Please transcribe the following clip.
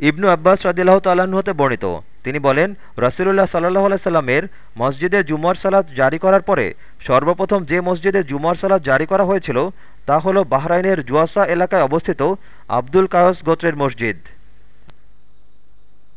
ইবনু আব্বাস রদিল্লাহ তাল্লাহ্ন হতে বর্ণিত। তিনি বলেন রসিল্লাহ সাল্লাহ আলাইসাল্লামের মসজিদে জুমার সালাদ জারি করার পরে সর্বপ্রথম যে মসজিদে জুমার সালাদ জারি করা হয়েছিল তা হল বাহরাইনের জুয়াসা এলাকায় অবস্থিত আব্দুল কায়স গোত্রের মসজিদ।